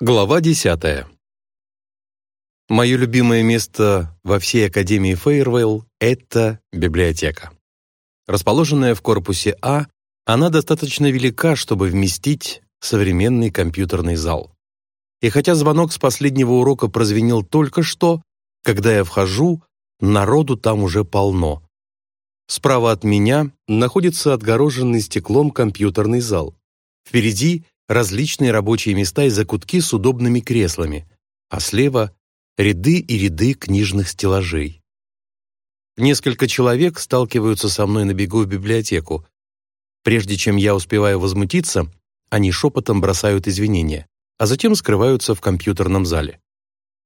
Глава 10. Мое любимое место во всей Академии Фейервейл — это библиотека. Расположенная в корпусе А, она достаточно велика, чтобы вместить современный компьютерный зал. И хотя звонок с последнего урока прозвенел только что, когда я вхожу, народу там уже полно. Справа от меня находится отгороженный стеклом компьютерный зал. Впереди различные рабочие места и закутки с удобными креслами, а слева — ряды и ряды книжных стеллажей. Несколько человек сталкиваются со мной на бегу в библиотеку. Прежде чем я успеваю возмутиться, они шепотом бросают извинения, а затем скрываются в компьютерном зале.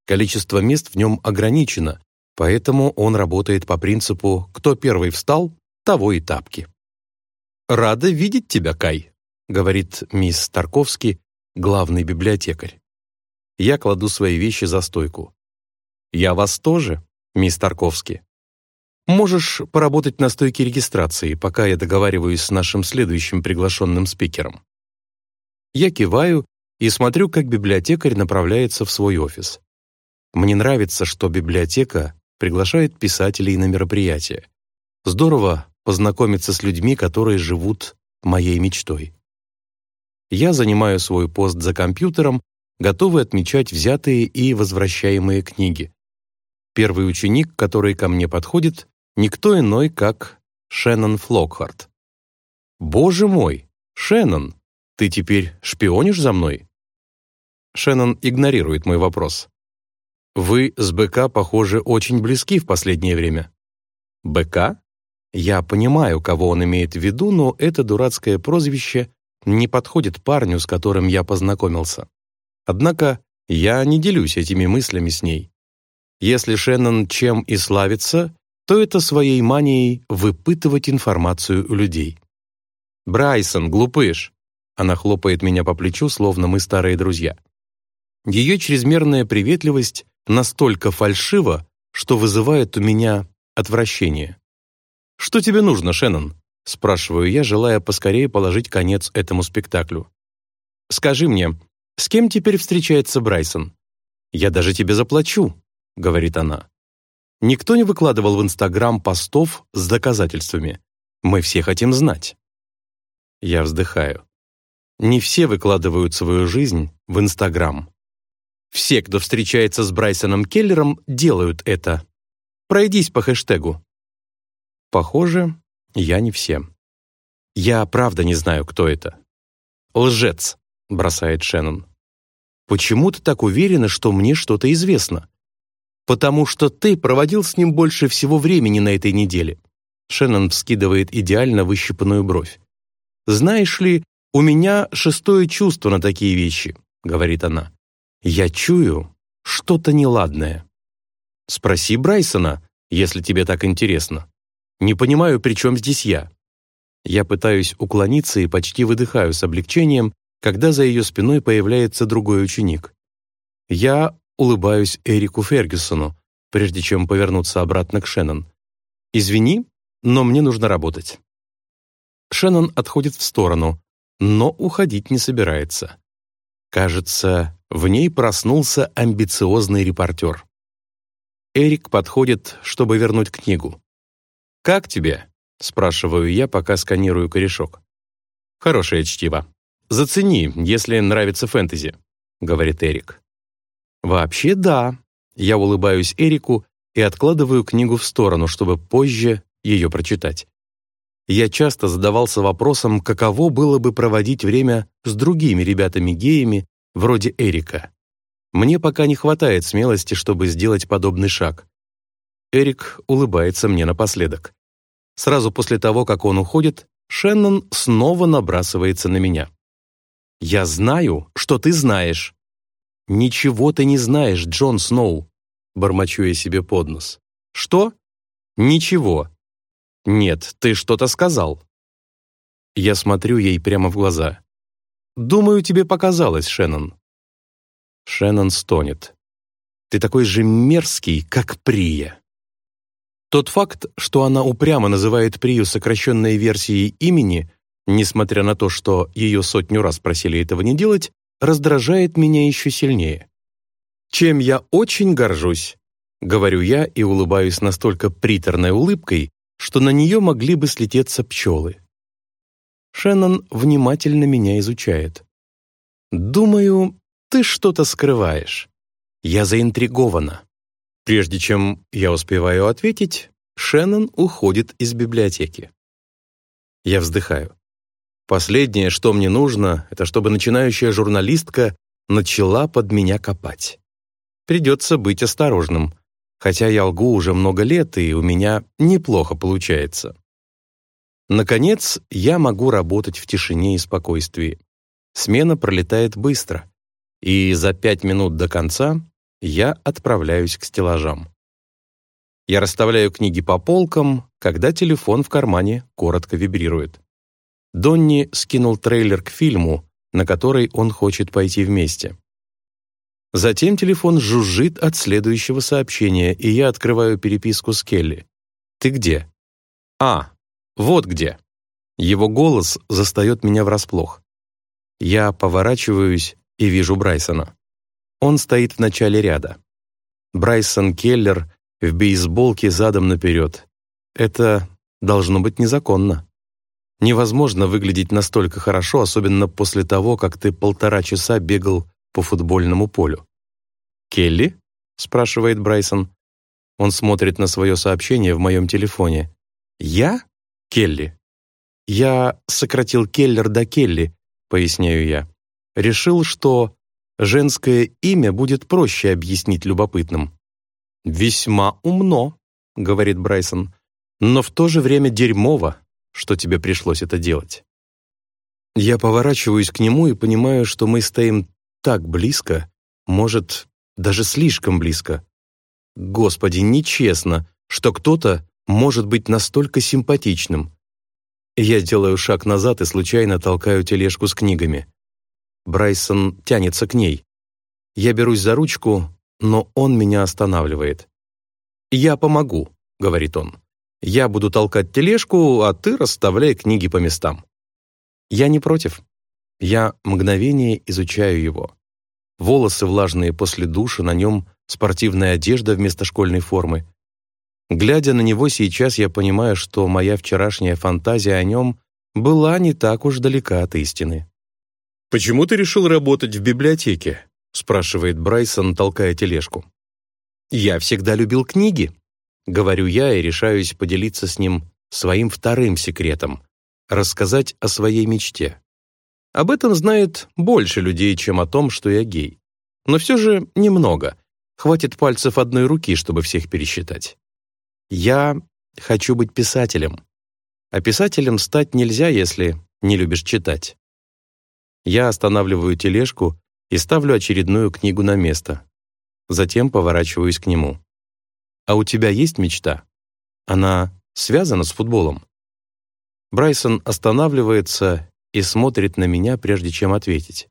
Количество мест в нем ограничено, поэтому он работает по принципу «кто первый встал, того и тапки». «Рада видеть тебя, Кай», говорит мисс Тарковский, главный библиотекарь. Я кладу свои вещи за стойку. «Я вас тоже, мисс Тарковский. Можешь поработать на стойке регистрации, пока я договариваюсь с нашим следующим приглашенным спикером». Я киваю и смотрю, как библиотекарь направляется в свой офис. Мне нравится, что библиотека приглашает писателей на мероприятия. Здорово познакомиться с людьми, которые живут моей мечтой я занимаю свой пост за компьютером, готовый отмечать взятые и возвращаемые книги. Первый ученик, который ко мне подходит, никто иной, как Шеннон Флокхарт. «Боже мой! Шеннон, ты теперь шпионишь за мной?» Шеннон игнорирует мой вопрос. «Вы с БК, похоже, очень близки в последнее время». «БК?» Я понимаю, кого он имеет в виду, но это дурацкое прозвище не подходит парню, с которым я познакомился. Однако я не делюсь этими мыслями с ней. Если Шеннон чем и славится, то это своей манией выпытывать информацию у людей. «Брайсон, глупыш!» Она хлопает меня по плечу, словно мы старые друзья. Ее чрезмерная приветливость настолько фальшива, что вызывает у меня отвращение. «Что тебе нужно, Шеннон?» — спрашиваю я, желая поскорее положить конец этому спектаклю. «Скажи мне, с кем теперь встречается Брайсон?» «Я даже тебе заплачу», — говорит она. Никто не выкладывал в Инстаграм постов с доказательствами. Мы все хотим знать. Я вздыхаю. Не все выкладывают свою жизнь в Инстаграм. Все, кто встречается с Брайсоном Келлером, делают это. Пройдись по хэштегу. Похоже, я не все. Я правда не знаю, кто это. Лжец, бросает Шеннон. Почему ты так уверена, что мне что-то известно? Потому что ты проводил с ним больше всего времени на этой неделе. Шеннон вскидывает идеально выщипанную бровь. Знаешь ли, у меня шестое чувство на такие вещи, говорит она. Я чую что-то неладное. Спроси Брайсона, если тебе так интересно. Не понимаю, при чем здесь я. Я пытаюсь уклониться и почти выдыхаю с облегчением, когда за ее спиной появляется другой ученик. Я улыбаюсь Эрику Фергюсону, прежде чем повернуться обратно к Шеннон. «Извини, но мне нужно работать». Шеннон отходит в сторону, но уходить не собирается. Кажется, в ней проснулся амбициозный репортер. Эрик подходит, чтобы вернуть книгу. «Как тебе?» — спрашиваю я, пока сканирую корешок. «Хорошее чтиво. Зацени, если нравится фэнтези», — говорит Эрик. «Вообще да». Я улыбаюсь Эрику и откладываю книгу в сторону, чтобы позже ее прочитать. Я часто задавался вопросом, каково было бы проводить время с другими ребятами-геями, вроде Эрика. Мне пока не хватает смелости, чтобы сделать подобный шаг. Эрик улыбается мне напоследок. Сразу после того, как он уходит, Шеннон снова набрасывается на меня. «Я знаю, что ты знаешь». «Ничего ты не знаешь, Джон Сноу», — бормочу я себе под нос. «Что?» «Ничего». «Нет, ты что-то сказал». Я смотрю ей прямо в глаза. «Думаю, тебе показалось, Шеннон». Шеннон стонет. «Ты такой же мерзкий, как Прия». Тот факт, что она упрямо называет Прию сокращенной версией имени, несмотря на то, что ее сотню раз просили этого не делать, раздражает меня еще сильнее. Чем я очень горжусь, говорю я и улыбаюсь настолько приторной улыбкой, что на нее могли бы слететься пчелы. Шеннон внимательно меня изучает. «Думаю, ты что-то скрываешь. Я заинтригована». Прежде чем я успеваю ответить, Шеннон уходит из библиотеки. Я вздыхаю. Последнее, что мне нужно, это чтобы начинающая журналистка начала под меня копать. Придется быть осторожным, хотя я лгу уже много лет, и у меня неплохо получается. Наконец, я могу работать в тишине и спокойствии. Смена пролетает быстро, и за пять минут до конца я отправляюсь к стеллажам. Я расставляю книги по полкам, когда телефон в кармане коротко вибрирует. Донни скинул трейлер к фильму, на который он хочет пойти вместе. Затем телефон жужжит от следующего сообщения, и я открываю переписку с Келли. «Ты где?» «А, вот где». Его голос застает меня врасплох. Я поворачиваюсь и вижу Брайсона. Он стоит в начале ряда. Брайсон Келлер в бейсболке задом наперед. Это должно быть незаконно. Невозможно выглядеть настолько хорошо, особенно после того, как ты полтора часа бегал по футбольному полю. «Келли?» — спрашивает Брайсон. Он смотрит на свое сообщение в моем телефоне. «Я? Келли?» «Я сократил Келлер до Келли», — поясняю я. «Решил, что женское имя будет проще объяснить любопытным». «Весьма умно», — говорит Брайсон, «но в то же время дерьмово, что тебе пришлось это делать». Я поворачиваюсь к нему и понимаю, что мы стоим так близко, может, даже слишком близко. Господи, нечестно, что кто-то может быть настолько симпатичным. Я делаю шаг назад и случайно толкаю тележку с книгами. Брайсон тянется к ней. Я берусь за ручку, но он меня останавливает. «Я помогу», — говорит он. «Я буду толкать тележку, а ты расставляй книги по местам». Я не против. Я мгновение изучаю его. Волосы влажные после душа, на нем спортивная одежда вместо школьной формы. Глядя на него сейчас, я понимаю, что моя вчерашняя фантазия о нем была не так уж далека от истины. «Почему ты решил работать в библиотеке?» спрашивает Брайсон, толкая тележку. «Я всегда любил книги», — говорю я и решаюсь поделиться с ним своим вторым секретом — рассказать о своей мечте. Об этом знает больше людей, чем о том, что я гей. Но все же немного. Хватит пальцев одной руки, чтобы всех пересчитать. Я хочу быть писателем. А писателем стать нельзя, если не любишь читать. Я останавливаю тележку и ставлю очередную книгу на место. Затем поворачиваюсь к нему. «А у тебя есть мечта? Она связана с футболом?» Брайсон останавливается и смотрит на меня, прежде чем ответить.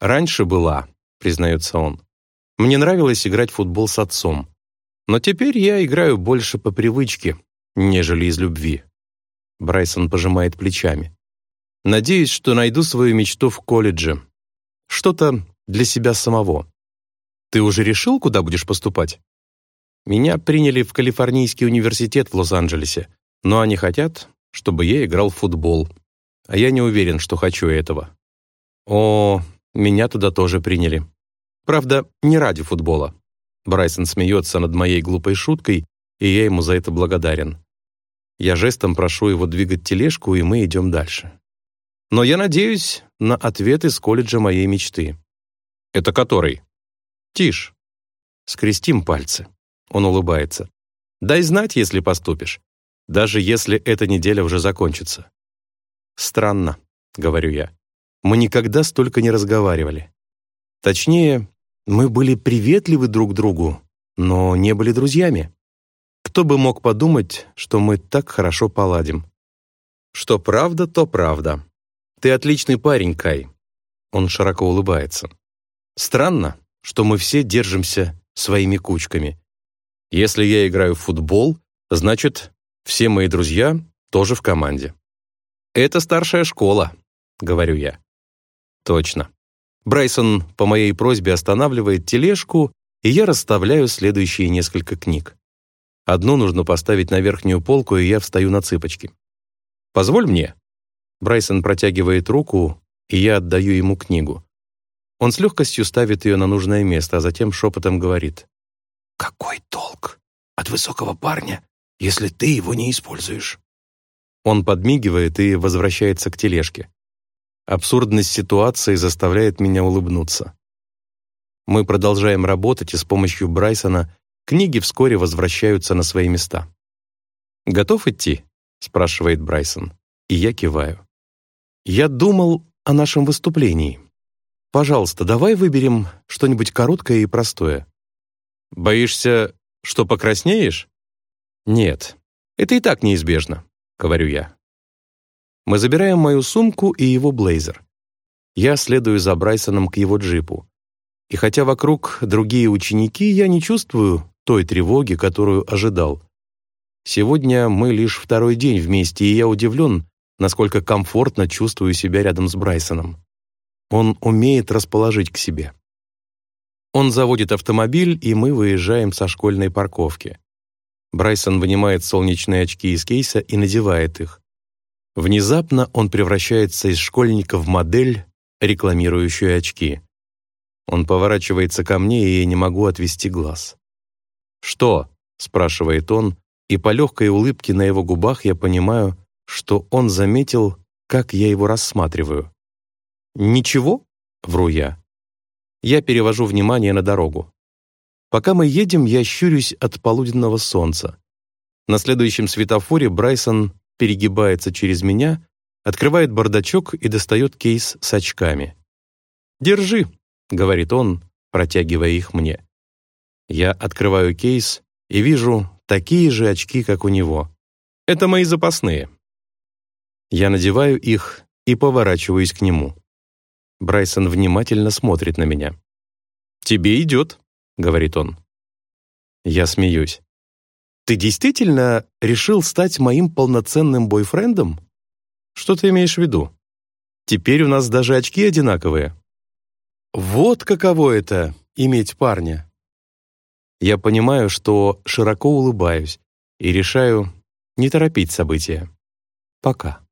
«Раньше была», — признается он. «Мне нравилось играть в футбол с отцом. Но теперь я играю больше по привычке, нежели из любви». Брайсон пожимает плечами. «Надеюсь, что найду свою мечту в колледже, что-то для себя самого. Ты уже решил, куда будешь поступать? Меня приняли в Калифорнийский университет в Лос-Анджелесе, но они хотят, чтобы я играл в футбол. А я не уверен, что хочу этого. О, меня туда тоже приняли. Правда, не ради футбола. Брайсон смеется над моей глупой шуткой, и я ему за это благодарен. Я жестом прошу его двигать тележку, и мы идем дальше. Но я надеюсь на ответ из колледжа моей мечты. Это который? Тишь. Скрестим пальцы. Он улыбается. Дай знать, если поступишь. Даже если эта неделя уже закончится. Странно, говорю я. Мы никогда столько не разговаривали. Точнее, мы были приветливы друг другу, но не были друзьями. Кто бы мог подумать, что мы так хорошо поладим? Что правда, то правда. «Ты отличный парень, Кай». Он широко улыбается. «Странно, что мы все держимся своими кучками. Если я играю в футбол, значит, все мои друзья тоже в команде». «Это старшая школа», — говорю я. «Точно». Брайсон по моей просьбе останавливает тележку, и я расставляю следующие несколько книг. Одну нужно поставить на верхнюю полку, и я встаю на цыпочки. «Позволь мне». Брайсон протягивает руку, и я отдаю ему книгу. Он с легкостью ставит ее на нужное место, а затем шепотом говорит. «Какой толк от высокого парня, если ты его не используешь?» Он подмигивает и возвращается к тележке. Абсурдность ситуации заставляет меня улыбнуться. Мы продолжаем работать, и с помощью Брайсона книги вскоре возвращаются на свои места. «Готов идти?» — спрашивает Брайсон, и я киваю. «Я думал о нашем выступлении. Пожалуйста, давай выберем что-нибудь короткое и простое». «Боишься, что покраснеешь?» «Нет, это и так неизбежно», — говорю я. Мы забираем мою сумку и его блейзер. Я следую за Брайсоном к его джипу. И хотя вокруг другие ученики, я не чувствую той тревоги, которую ожидал. Сегодня мы лишь второй день вместе, и я удивлен, насколько комфортно чувствую себя рядом с Брайсоном. Он умеет расположить к себе. Он заводит автомобиль, и мы выезжаем со школьной парковки. Брайсон вынимает солнечные очки из кейса и надевает их. Внезапно он превращается из школьника в модель, рекламирующую очки. Он поворачивается ко мне, и я не могу отвести глаз. «Что?» — спрашивает он, и по легкой улыбке на его губах я понимаю, что он заметил, как я его рассматриваю. «Ничего?» — вру я. Я перевожу внимание на дорогу. Пока мы едем, я щурюсь от полуденного солнца. На следующем светофоре Брайсон перегибается через меня, открывает бардачок и достает кейс с очками. «Держи», — говорит он, протягивая их мне. Я открываю кейс и вижу такие же очки, как у него. Это мои запасные. Я надеваю их и поворачиваюсь к нему. Брайсон внимательно смотрит на меня. «Тебе идет», — говорит он. Я смеюсь. Ты действительно решил стать моим полноценным бойфрендом? Что ты имеешь в виду? Теперь у нас даже очки одинаковые. Вот каково это — иметь парня. Я понимаю, что широко улыбаюсь и решаю не торопить события. Пока.